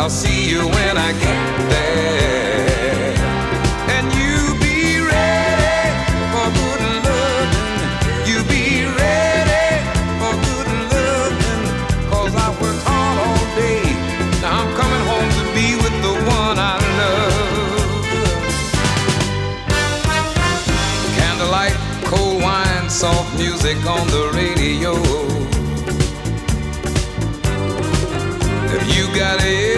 I'll see you when I get there. And you be ready for good loving. You be ready for good I worked hard all day. Now I'm coming home to be with the one I love. Candlelight, cold wine, soft music on the radio. If you got it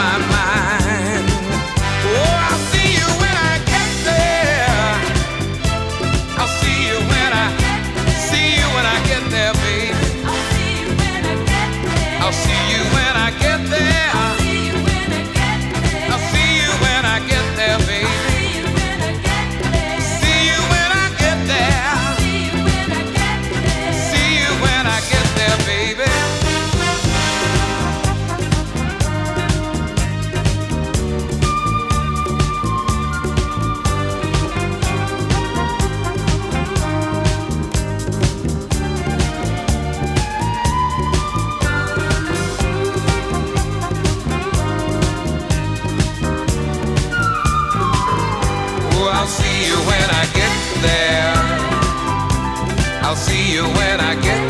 my mind. I'll see you when I get there. I'll see you when I get there.